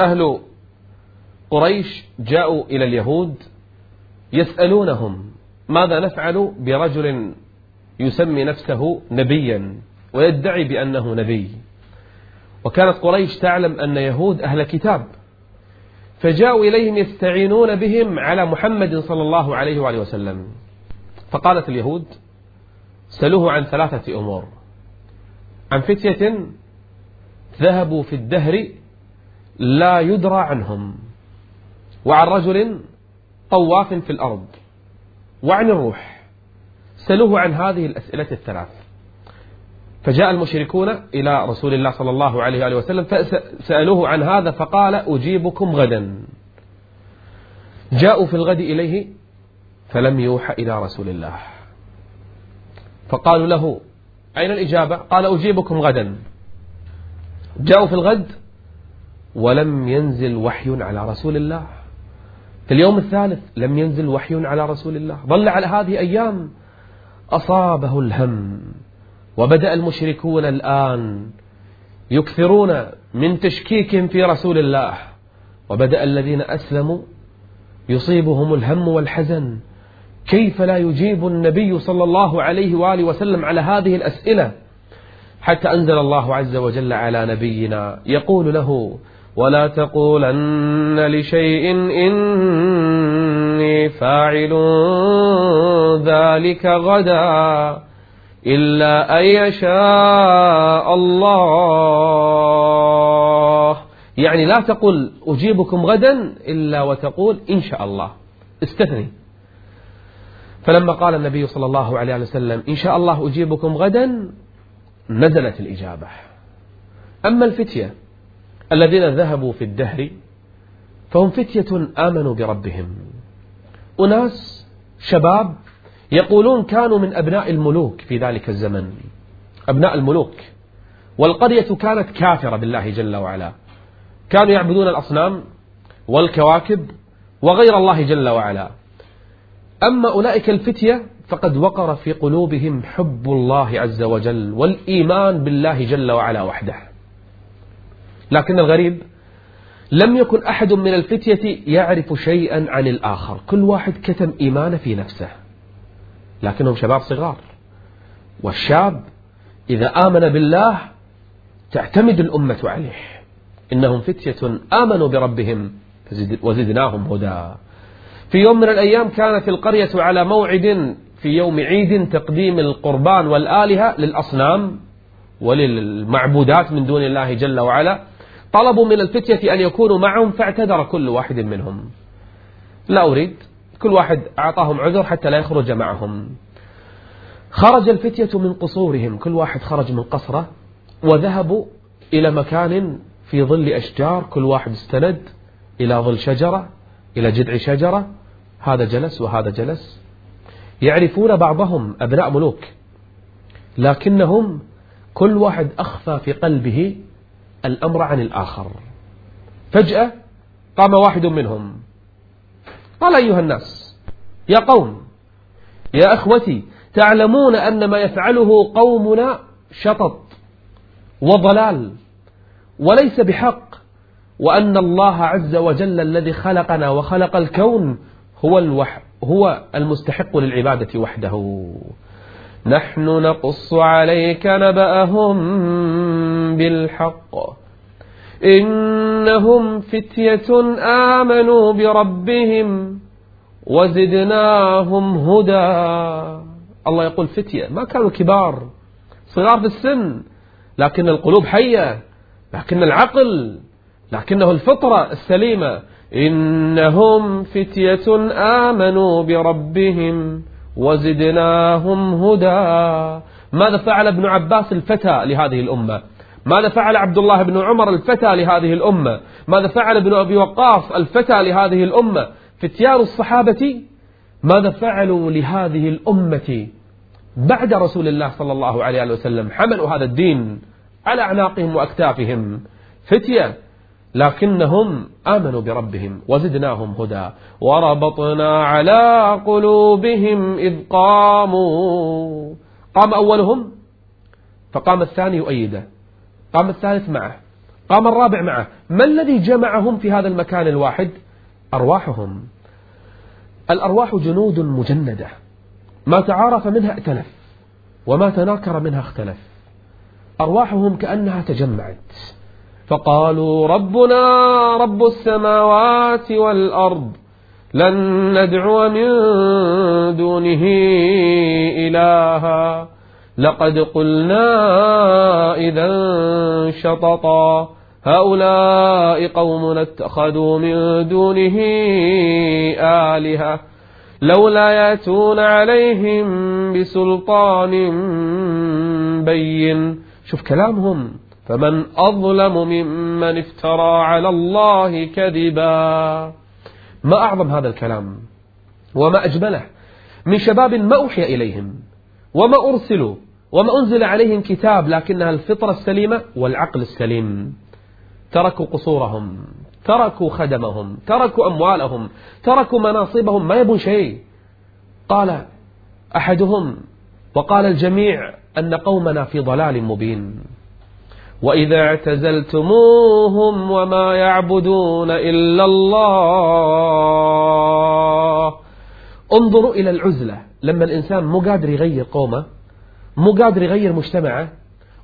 أهل قريش جاءوا إلى اليهود يسألونهم ماذا نفعل برجل يسمي نفسه نبيا ويدعي بأنه نبي؟ وكانت قريش تعلم أن يهود أهل كتاب فجاءوا إليهم يستعينون بهم على محمد صلى الله عليه وآله وسلم. فقالت اليهود سألوه عن ثلاثة أمور عن فتية ذهبوا في الدهر لا يدرى عنهم. وعن رجل طواف في الأرض وعن الروح. سألوه عن هذه الأسئلة الثلاث. فجاء المشركون إلى رسول الله صلى الله عليه وآله وسلم فسألوه عن هذا فقال أجيبكم غدا. جاءوا في الغد إليه فلم يوحى إلى رسول الله. فقالوا له أين الإجابة؟ قال أجيبكم غدا. جاءوا في الغد ولم ينزل وحي على رسول الله. في اليوم الثالث لم ينزل وحي على رسول الله. ظل على هذه أيام أصابه الهم. وبدأ المشركون الآن يكثرون من تشكيك في رسول الله. وبدأ الذين أسلموا يصيبهم الهم والحزن. كيف لا يجيب النبي صلى الله عليه وآله وسلم على هذه الأسئلة حتى أنزل الله عز وجل على نبينا؟ يقول له ولا تقولن لشيء إني فاعل ذلك غدا إلا أن يشاء الله. يعني لا تقل أجيبكم غدا إلا وتقول إن شاء الله. استثني. فلما قال النبي صلى الله عليه وسلم إن شاء الله أجيبكم غدا نزلت الإجابة. أما الفتية الذين ذهبوا في الدهر فهم فتية آمنوا بربهم. أناس شباب يقولون كانوا من أبناء الملوك في ذلك الزمن أبناء الملوك. والقرية كانت كافرة بالله جل وعلا. كانوا يعبدون الأصنام والكواكب وغير الله جل وعلا. أما أولئك الفتية فقد وقر في قلوبهم حب الله عز وجل والإيمان بالله جل وعلا وحده. لكن الغريب لم يكن أحد من الفتية يعرف شيئا عن الآخر. كل واحد كتم إيمانه في نفسه. لكنهم شباب صغار. والشاب إذا آمن بالله تعتمد الأمة عليه. إنهم فتية آمنوا بربهم وزدناهم هدى. في يوم من الأيام كانت القرية على موعد في يوم عيد تقديم القربان والآلهة للأصنام وللمعبودات من دون الله جل وعلا. طلبوا من الفتية أن يكونوا معهم فاعتذر كل واحد منهم. لا أريد كل واحد أعطاهم عذر حتى لا يخرج معهم. خرج الفتية من قصورهم كل واحد خرج من قصره وذهبوا إلى مكان في ظل أشجار كل واحد استند إلى ظل شجرة إلى جذع شجرة هذا جلس وهذا جلس. يعرفون بعضهم أبناء ملوك لكنهم كل واحد أخفى في قلبه الأمر عن الآخر. فجأة قام واحد منهم. قال أيها الناس يا قوم يا أخوتي تعلمون أن ما يفعله قومنا شطط وضلال وليس بحق وأن الله عز وجل الذي خلقنا وخلق الكون هو الوح هو المستحق للعبادة وحده. نحن نقص عليك نبأهم بالحق. إنهم فتية آمنوا بربهم وزدناهم هدى. الله يقول فتية ما كانوا كبار صغار في السن لكن القلوب حية لكن العقل لكنه الفطرة السليمة. إنهم فتية آمنوا بربهم وزدناهم هدى. ماذا فعل ابن عباس الفتى لهذه الأمة؟ ماذا فعل عبد الله بن عمر الفتى لهذه الأمة؟ ماذا فعل ابن أبي وقاص الفتى لهذه الأمة؟ فتيان الصحابة؟ ماذا فعلوا لهذه الأمة بعد رسول الله صلى الله عليه وسلم؟ حملوا هذا الدين على أعناقهم وأكتافهم. فتية لكنهم آمنوا بربهم وزدناهم هدى وربطنا على قلوبهم إذ قاموا. قام أولهم؟ فقام الثاني يؤيده. قام الثالث معه. قام الرابع معه. ما الذي جمعهم في هذا المكان الواحد؟ أرواحهم. الأرواح جنود مجندة. ما تعارف منها ائتلف وما تناكر منها اختلف. أرواحهم كأنها تجمعت. فقالوا ربنا رب السماوات والأرض لن ندعو من دونه إلها. لقد قلنا إذا شططا. هؤلاء قوم اتخذوا من دونه آلهة. لولا يأتون عليهم بسلطان بين. شوف كلامهم. فمن أظلم ممن افترى على الله كذبا. ما أعظم هذا الكلام وما أجمله من شباب ما أوحي إليهم وما أرسلوا وما أنزل عليهم كتاب لكنها الفطرة السليمة والعقل السليم. تركوا قصورهم تركوا خدمهم تركوا أموالهم تركوا مناصبهم ما يبون شيء. قال أحدهم وقال الجميع أن قومنا في ضلال مبين. وإذا اعتزلتموهم وما يعبدون إلا الله. انظروا إلى العزلة. لما الإنسان مو قادر يغير قومه مو قادر يغير مجتمعه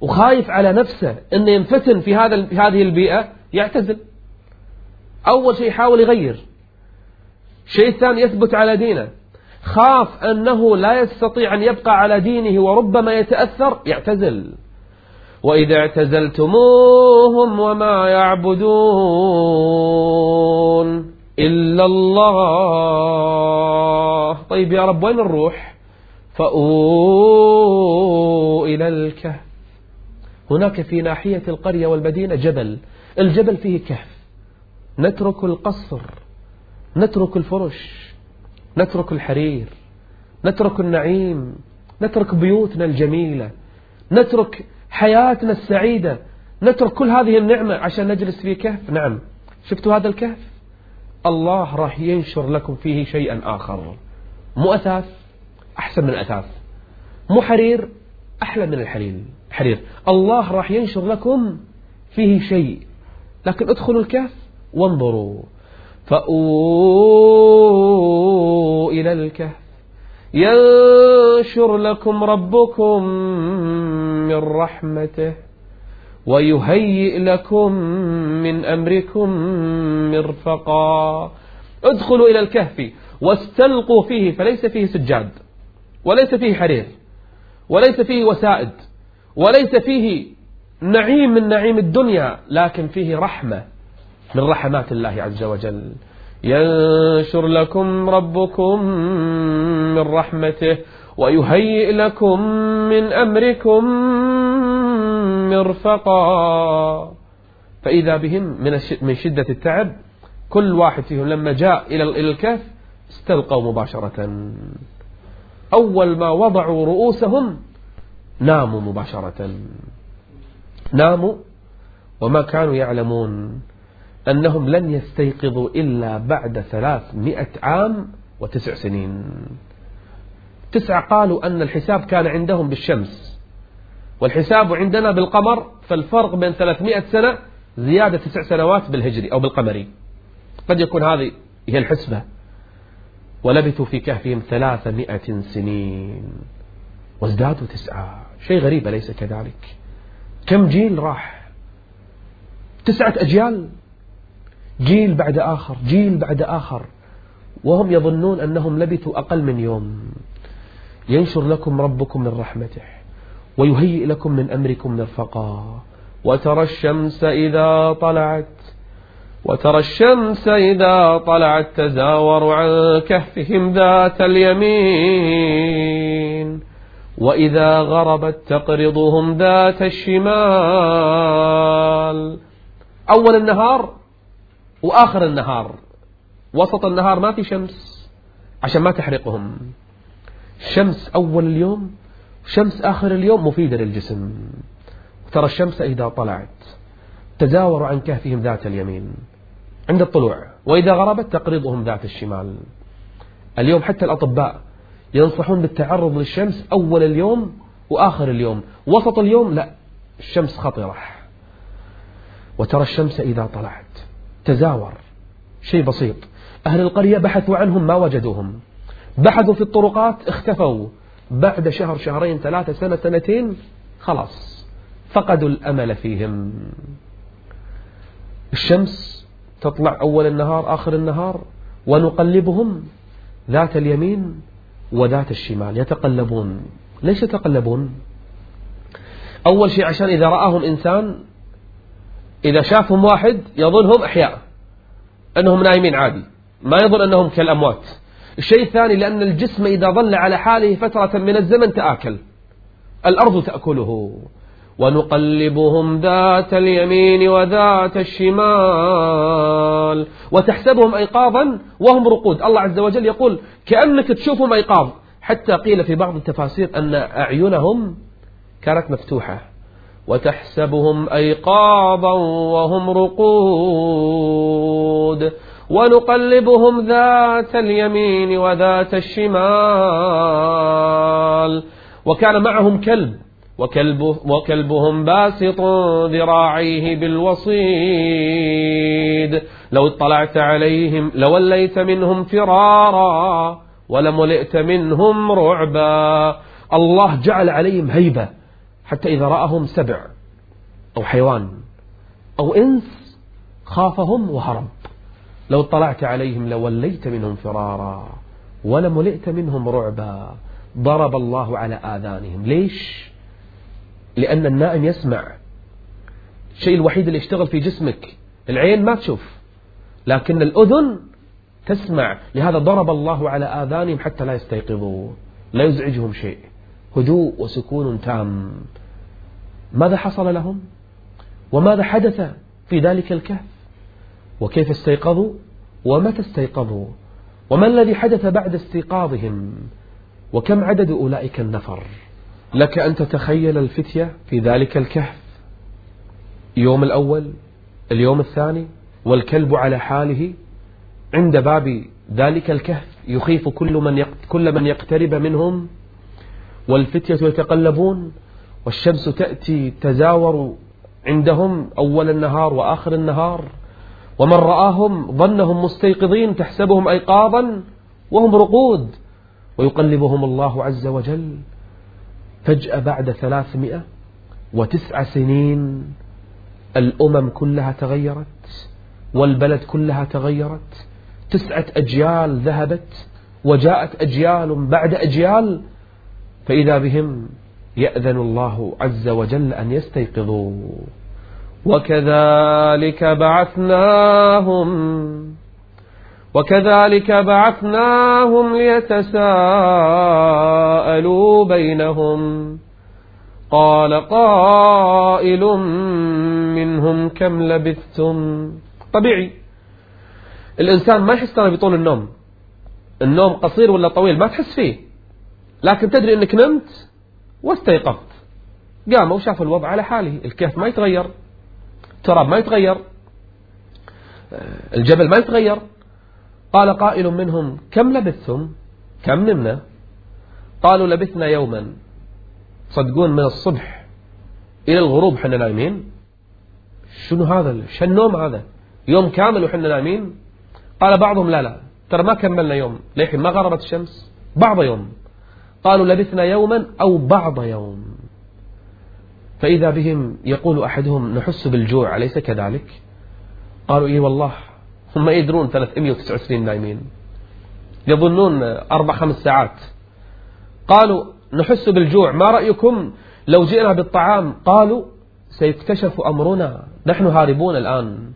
وخايف على نفسه أنه ينفتن في هذا في هذه البيئة يعتزل. أول شيء يحاول يغير. شيء ثاني يثبت على دينه. خاف أنه لا يستطيع أن يبقى على دينه وربما يتأثر يعتزل. وإذا اعتزلتموهم وما يعبدون إلا الله. طيب يا رب وين نروح فأووا إلى الكهف. هناك في ناحية القرية والمدينة جبل. الجبل فيه كهف. نترك القصر نترك الفرش نترك الحرير نترك النعيم نترك بيوتنا الجميلة نترك حياتنا السعيدة. نترك كل هذه النعمة عشان نجلس في كهف. نعم. شفتوا هذا الكهف؟ الله راح ينشر لكم فيه شيئا آخر. مو أثاث أحسن من الأثاث مو حرير أحلى من الحرير. حرير. الله راح ينشر لكم فيه شيء. لكن ادخلوا الكهف وانظروا. فأووا إلى الكهف. ينشر لكم ربكم من رحمته ويهيئ لكم من أمركم مرفقا. ادخلوا إلى الكهف واستلقوا فيه فليس فيه سجاد وليس فيه حرير وليس فيه وسائد وليس فيه نعيم من نعيم الدنيا لكن فيه رحمة من رحمات الله عز وجل. ينشر لكم ربكم من رحمته ويهيئ لكم من أمركم مرفقا. فإذا بهم من من شدة التعب كل واحد فيهم لما جاء إلى الكهف استلقوا مباشرة. أول ما وضعوا رؤوسهم ناموا مباشرة. ناموا وما كانوا يعلمون أنهم لن يستيقظوا إلا بعد ثلاثمائة عام وتسع سنين. تسعة قالوا أن الحساب كان عندهم بالشمس. والحساب عندنا بالقمر فالفرق بين ثلاثمائة سنة زيادة تسع سنوات بالهجري أو بالقمري. قد يكون هذه هي الحسبة. ولبثوا في كهفهم ثلاثمائة سنين. وازدادوا تسعة. شيء غريب أليس كذلك؟ كم جيل راح؟ تسعة أجيال. جيل بعد آخر جيل بعد آخر. وهم يظنون أنهم لبثوا أقل من يوم. ينشر لكم ربكم من رحمته ويهيئ لكم من أمركم مرفقا وترى الشمس إذا طلعت وترى الشمس إذا طلعت تزاور عن كهفهم ذات اليمين. وإذا غربت تقرضهم ذات الشمال. أول النهار وآخر النهار. وسط النهار ما في شمس عشان ما تحرقهم. شمس أول اليوم شمس آخر اليوم مفيدة للجسم. ترى الشمس إذا طلعت تزاور عن كهفهم ذات اليمين عند الطلوع وإذا غربت تقرضهم ذات الشمال. اليوم حتى الأطباء ينصحون بالتعرض للشمس أول اليوم وآخر اليوم. وسط اليوم لا الشمس خطرة. وترى الشمس إذا طلعت تزاور. شيء بسيط. أهل القرية بحثوا عنهم ما وجدوهم. بحثوا في الطرقات اختفوا. بعد شهر شهرين ثلاثة سنة سنتين خلاص فقدوا الأمل فيهم. الشمس تطلع أول النهار آخر النهار ونقلبهم ذات اليمين وذات الشمال. يتقلبون. ليش يتقلبون؟ أول شيء عشان إذا رآهم إنسان إذا شافهم واحد يظنهم أحياء أنهم نايمين عادي. ما يظن أنهم كالأموات. الشيء الثاني لأن الجسم إذا ظل على حاله فترة من الزمن تآكل. الأرض تأكله. ونقلبهم ذات اليمين وذات الشمال. وتحسبهم أيقاظا وهم رقود. الله عز وجل يقول كأنك تشوفهم أيقاظ. حتى قيل في بعض التفاسير أن أعينهم كانت مفتوحة. وتحسبهم أيقاظا وهم رقود. ونقلبهم ذات اليمين وذات الشمال. وكان معهم كلب وكلبه وكلبهم باسط ذراعيه بالوصيد. لو اطلعت عليهم لوليت منهم فرارا ولملئت منهم رعبا. الله جعل عليهم هيبة حتى إذا رأهم سبع أو حيوان أو إنس خافهم وهرب. لو اطلعت عليهم لوليت منهم فرارا ولملئت منهم رعبا ضرب الله على آذانهم. ليش؟ لأن النائم يسمع. الشيء الوحيد اللي يشتغل في جسمك العين ما تشوف لكن الأذن تسمع. لهذا ضرب الله على آذانهم حتى لا يستيقظوا لا يزعجهم شيء. هدوء وسكون تام. ماذا حصل لهم؟ وماذا حدث في ذلك الكهف؟ وكيف استيقظوا ومتى استيقظوا وما الذي حدث بعد استيقاظهم وكم عدد أولئك النفر لك أن تتخيل الفتية في ذلك الكهف يوم الأول اليوم الثاني والكلب على حاله. عند باب ذلك الكهف يخيف كل من كل من يقترب منهم. والفتية يتقلبون والشمس تأتي تزاور عندهم أول النهار وآخر النهار. ومن رآهم ظنهم مستيقظين تحسبهم أيقاظا وهم رقود ويقلبهم الله عز وجل. فجأة بعد ثلاثمائة وتسع سنين الأمم كلها تغيرت والبلد كلها تغيرت تسعة أجيال ذهبت وجاءت أجيال بعد أجيال فإذا بهم يأذن الله عز وجل أن يستيقظوا. وكذلك بعثناهم وكذلك بعثناهم ليتساءلوا بينهم قال قائل منهم كم لبثتم؟ طبيعي. الإنسان ما يحس ترى بطول النوم. النوم قصير ولا طويل ما تحس فيه. لكن تدري أنك نمت واستيقظت. قاموا وشافوا الوضع على حاله. الكهف ما يتغير. التراب ما يتغير. الجبل ما يتغير. قال قائل منهم كم لبثتم؟ كم نمنا؟ قالوا لبثنا يوما. صدقون من الصبح إلى الغروب حنا نايمين. شنو هذا؟ شو النوم هذا؟ يوم كامل وحنا نايمين. قال بعضهم لا لا ترى ما كملنا يوم. لكن ما غربت الشمس. بعض يوم. قالوا لبثنا يوما أو بعض يوم. فإذا بهم يقول أحدهم نحس بالجوع أليس كذلك؟ قالوا إيه والله هم يدرون 329 نايمين يظنون أربع خمس ساعات. قالوا نحس بالجوع ما رأيكم لو جئنا بالطعام؟ قالوا سيكتشف أمرنا نحن هاربون الآن.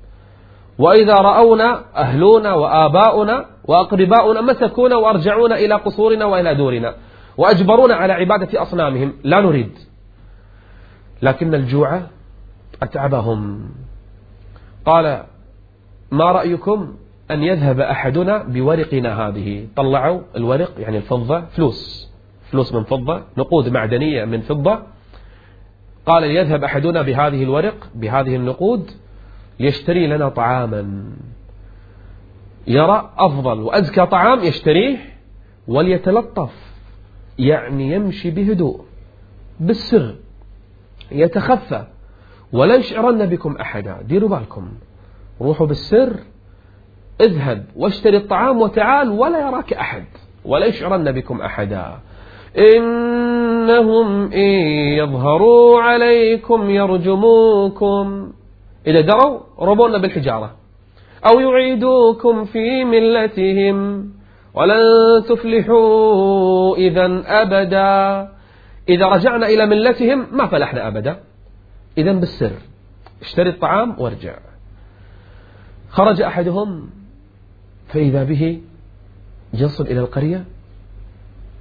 وإذا رأونا أهلنا وآباؤنا وأقرباؤنا مسكونا وأرجعونا إلى قصورنا وإلى دورنا وأجبرونا على عبادة أصنامهم لا نريد. لكن الجوع أتعبهم. قال ما رأيكم أن يذهب أحدنا بورقنا هذه؟ طلعوا الورق يعني الفضة فلوس. فلوس من فضة نقود معدنية من فضة. قال يذهب أحدنا بهذه الورق بهذه النقود يشتري لنا طعاما. يرى أفضل وأزكى طعام يشتريه وليتلطف يعني يمشي بهدوء بالسر. يتخفى. ولا يشعرن بكم أحدا. ديروا بالكم. روحوا بالسر. اذهب واشتري الطعام وتعال ولا يراك أحد. ولا يشعرن بكم أحدا. إنهم إن يظهروا عليكم يرجموكم. إذا دروا ربونا بالحجارة. أو يعيدوكم في ملتهم. ولن تفلحوا إذا أبدا. إذا رجعنا إلى ملتهم ما فلحنا أبدا. إذا بالسر اشتري الطعام وارجع. خرج أحدهم فإذا به يصل إلى القرية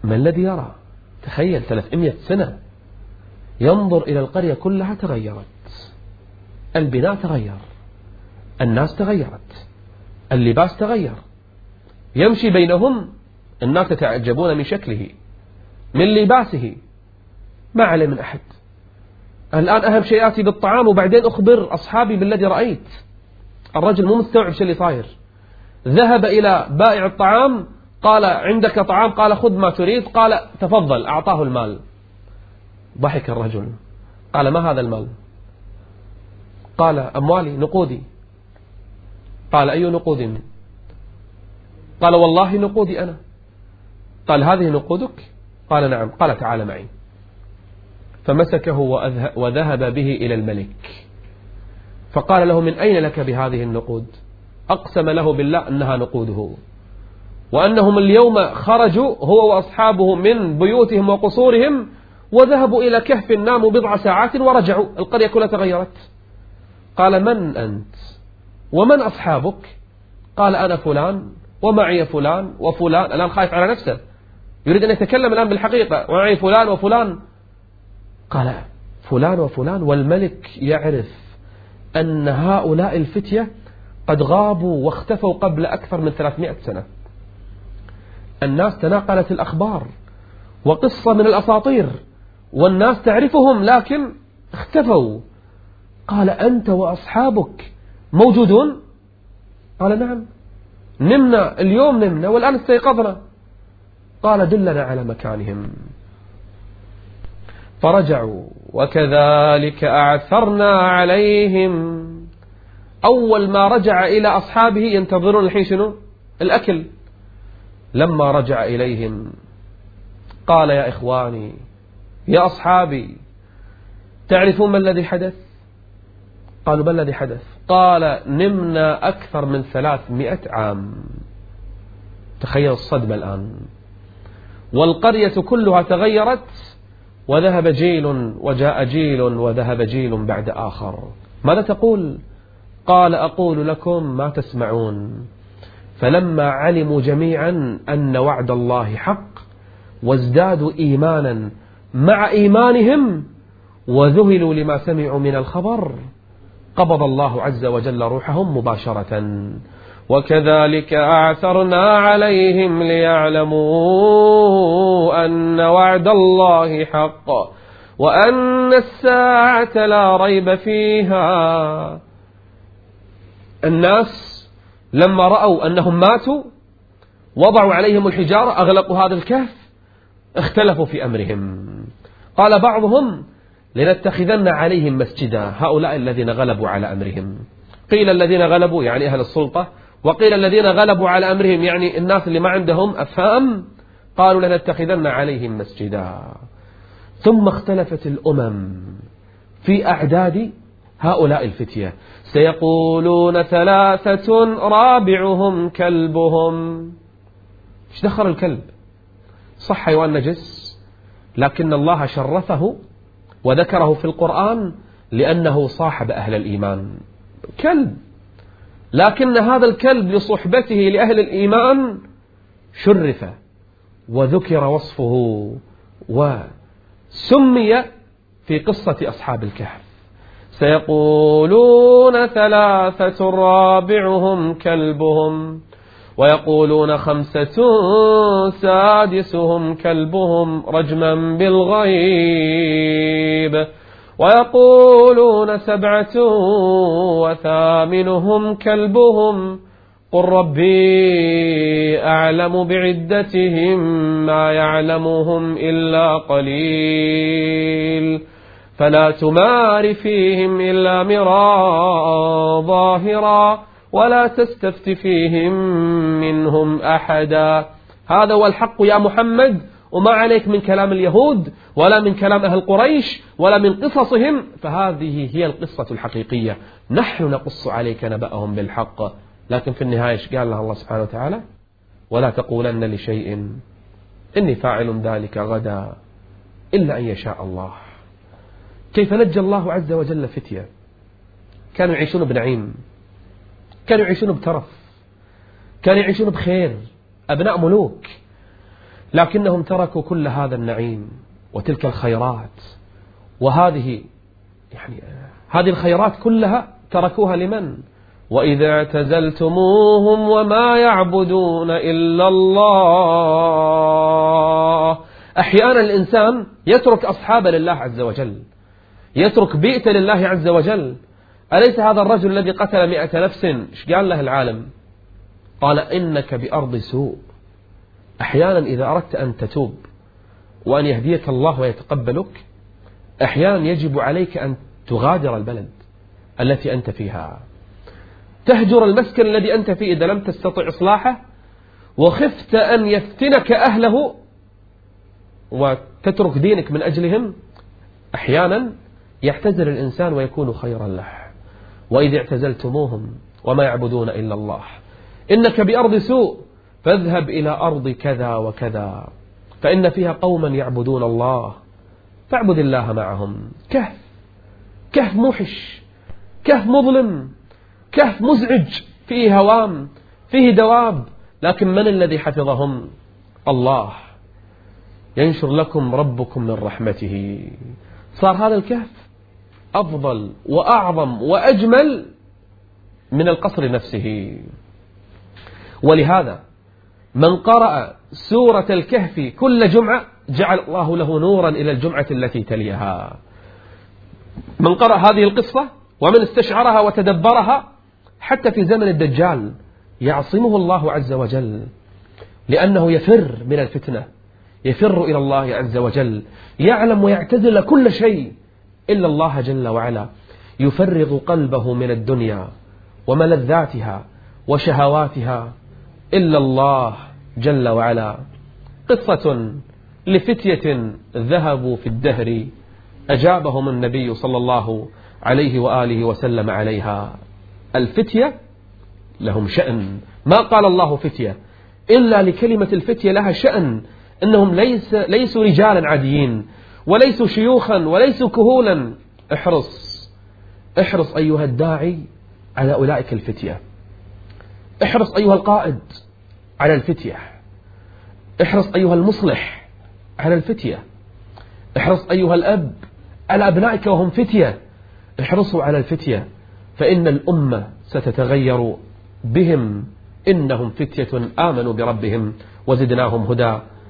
ما الذي يرى؟ تخيل 300 سنة. ينظر إلى القرية كلها تغيرت. البناء تغير الناس تغيرت اللباس تغير. يمشي بينهم الناس يتعجبون من شكله من لباسه. ما عليه من أحد. الآن أهم شيء آتي بالطعام وبعدين أخبر أصحابي بالذي رأيت. الرجل مو مستوعب شو اللي صاير. ذهب إلى بائع الطعام قال عندك طعام؟ قال خذ ما تريد. قال تفضل أعطاه المال. ضحك الرجل. قال ما هذا المال؟ قال أموالي نقودي. قال أي نقود؟ قال والله نقودي أنا. قال هذه نقودك؟ قال نعم. قال تعال معي. فمسكه وذهب به إلى الملك. فقال له من أين لك بهذه النقود؟ أقسم له بالله أنها نقوده. وأنهم اليوم خرجوا هو وأصحابه من بيوتهم وقصورهم وذهبوا إلى كهف ناموا بضع ساعات ورجعوا. القرية كلها تغيرت. قال من أنت؟ ومن أصحابك؟ قال أنا فلان ومعي فلان وفلان. الآن خايف على نفسه. يريد أن يتكلم الآن بالحقيقة. ومعي فلان وفلان. قال فلان وفلان والملك يعرف أن هؤلاء الفتية قد غابوا واختفوا قبل أكثر من 300 سنة. الناس تناقلت الأخبار وقصة من الأساطير والناس تعرفهم لكن اختفوا. قال أنت وأصحابك موجودون؟ قال نعم. نمنا اليوم نمنا والآن استيقظنا. قال دلنا على مكانهم. فرجعوا وكذلك أعثرنا عليهم. أول ما رجع إلى أصحابه ينتظرون الحين شنو؟ الأكل. لما رجع إليهم قال يا إخواني يا أصحابي تعرفون ما الذي حدث؟ قالوا ما الذي حدث؟ قال نمنا أكثر من ثلاثمائة عام. تخيل الصدمة الآن. والقرية كلها تغيرت. وذهب جيل وجاء جيل وذهب جيل بعد آخر. ماذا تقول؟ قال أقول لكم ما تسمعون. فلما علموا جميعا أن وعد الله حق وازدادوا إيمانا مع إيمانهم وذهلوا لما سمعوا من الخبر قبض الله عز وجل روحهم مباشرة. وكذلك أعثرنا عليهم ليعلموا أن وعد الله حق وأن الساعة لا ريب فيها. الناس لما رأوا أنهم ماتوا وضعوا عليهم الحجارة أغلقوا هذا الكهف اختلفوا في أمرهم. قال بعضهم لنتخذن عليهم مسجدا هؤلاء الذين غلبوا على أمرهم. قيل الذين غلبوا يعني أهل السلطة وقيل الذين غلبوا على أمرهم يعني الناس اللي ما عندهم أفهام قالوا لنتخذن عليهم مسجدا. ثم اختلفت الأمم في أعداد هؤلاء الفتية. سيقولون ثلاثة رابعهم كلبهم. إيش دخل الكلب؟ صح حيوان نجس لكن الله شرفه وذكره في القرآن لأنه صاحب أهل الإيمان. كلب. لكن هذا الكلب لصحبته لأهل الإيمان شرف وذكر وصفه وسمي في قصة أصحاب الكهف. سيقولون ثلاثة رابعهم كلبهم ويقولون خمسة سادسهم كلبهم رجما بالغيب. ويقولون سبعة وثامنهم كلبهم قل ربي أعلم بعدتهم ما يعلمهم إلا قليل فلا تمار فيهم إلا مراء ظاهرا ولا تستفت فيهم منهم أحدا. هذا هو الحق يا محمد. وما عليك من كلام اليهود. ولا من كلام أهل قريش ولا من قصصهم فهذه هي القصة الحقيقية. نحن نقص عليك نبأهم بالحق. لكن في النهاية قال له الله سبحانه وتعالى؟ ولا تقولن لشيء إني فاعل ذلك غدا إلا أن يشاء الله. كيف نجى الله عز وجل فتية؟ كانوا يعيشون بنعيم. كانوا يعيشون بترف. كانوا يعيشون بخير. أبناء ملوك. لكنهم تركوا كل هذا النعيم. وتلك الخيرات. وهذه يعني هذه الخيرات كلها تركوها لمن؟ وإذا اعتزلتموهم وما يعبدون إلا الله. أحيانا الإنسان يترك أصحاب لله عز وجل يترك بيئة لله عز وجل. أليس هذا الرجل الذي قتل مئة نفس؟ إيش قال له العالم؟ قال إنك بأرض سوء. أحيانا إذا أردت أن تتوب وأن يهديك الله ويتقبلك أحيانا يجب عليك أن تغادر البلد التي أنت فيها. تهجر المسكن الذي أنت فيه إذا لم تستطع إصلاحه وخفت أن يفتنك أهله وتترك دينك من أجلهم أحيانا يعتزل الإنسان ويكون خيرا له. وإذا اعتزلتموهم وما يعبدون إلا الله. إنك بأرض سوء فاذهب إلى أرض كذا وكذا. فإن فيها قوما يعبدون الله. فاعبد الله معهم. كهف. كهف موحش. كهف مظلم. كهف مزعج. فيه هوام. فيه دواب. لكن من الذي حفظهم؟ الله. ينشر لكم ربكم من رحمته. صار هذا الكهف أفضل وأعظم وأجمل من القصر نفسه. ولهذا من قرأ سورة الكهف كل جمعة جعل الله له نورا إلى الجمعة التي تليها. من قرأ هذه القصة ومن استشعرها وتدبرها حتى في زمن الدجال يعصمه الله عز وجل لأنه يفر من الفتنة يفر إلى الله عز وجل يعلم ويعتزل كل شيء إلا الله جل وعلا. يفرغ قلبه من الدنيا وملذاتها وشهواتها إلا الله جل وعلا. قصة لفتية ذهبوا في الدهر أجابهم النبي صلى الله عليه وآله وسلم عليها. الفتية لهم شأن. ما قال الله فتية؟ إلا لكلمة الفتية لها شأن إنهم ليس ليسوا رجالا عاديين وليسوا شيوخا وليسوا كهولا. احرص. احرص أيها الداعي على أولئك الفتية. احرص أيها القائد على الفتية. احرص أيها المصلح على الفتية. احرص أيها الأب على أبنائك وهم فتية. احرصوا على الفتية. فإن الأمة ستتغير بهم. إنهم فتية آمنوا بربهم وزدناهم هدى.